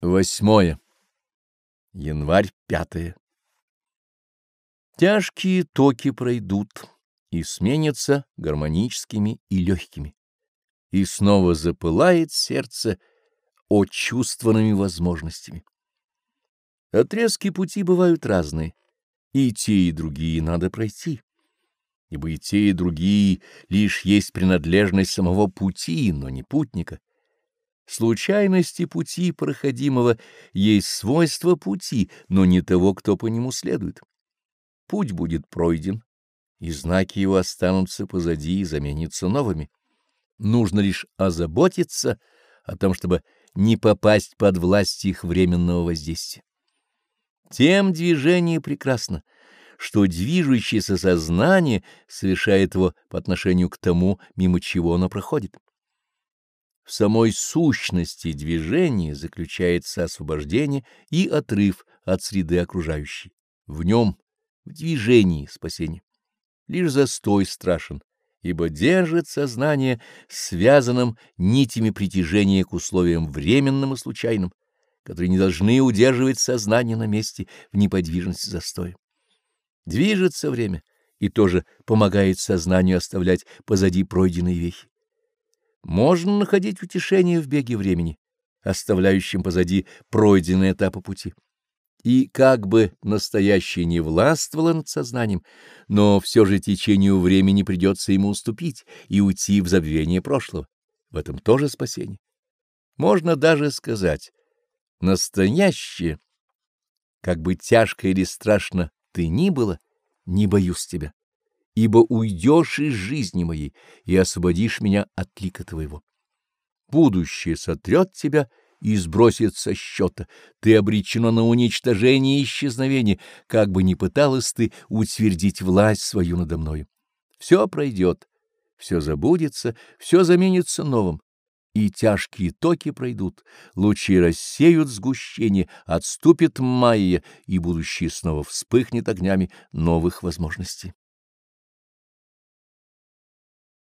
Восьмое. Январь пятое. Тяжкие токи пройдут и сменятся гармоническими и легкими, и снова запылает сердце очувствованными возможностями. Отрезки пути бывают разные, и те, и другие надо пройти, ибо и те, и другие лишь есть принадлежность самого пути, но не путника. Случайности пути проходимого есть свойство пути, но не того, кто по нему следует. Путь будет пройден, и знаки его останутся позади и заменятся новыми. Нужно лишь озаботиться о том, чтобы не попасть под власть их временного воздействия. Тем движение прекрасно, что движущееся сознание совершает его по отношению к тому, мимо чего оно проходит. В самой сущности движения заключается освобождение и отрыв от среды окружающей. В нем, в движении спасение. Лишь застой страшен, ибо держит сознание связанным нитями притяжения к условиям временным и случайным, которые не должны удерживать сознание на месте в неподвижности застоя. Движется время и тоже помогает сознанию оставлять позади пройденные вехи. Можно находить утешение в беге времени, оставляющем позади пройденные этапы пути. И как бы настоящее не властвовало над сознанием, но все же течению времени придется ему уступить и уйти в забвение прошлого. В этом тоже спасение. Можно даже сказать, настоящее, как бы тяжко или страшно ты ни было, не боюсь тебя ибо уйдешь из жизни моей и освободишь меня от лика твоего. Будущее сотрет тебя и сбросит со счета. Ты обречена на уничтожение и исчезновение, как бы ни пыталась ты утвердить власть свою надо мною. Все пройдет, все забудется, все заменится новым, и тяжкие токи пройдут, лучи рассеют сгущение, отступит майя, и будущее снова вспыхнет огнями новых возможностей.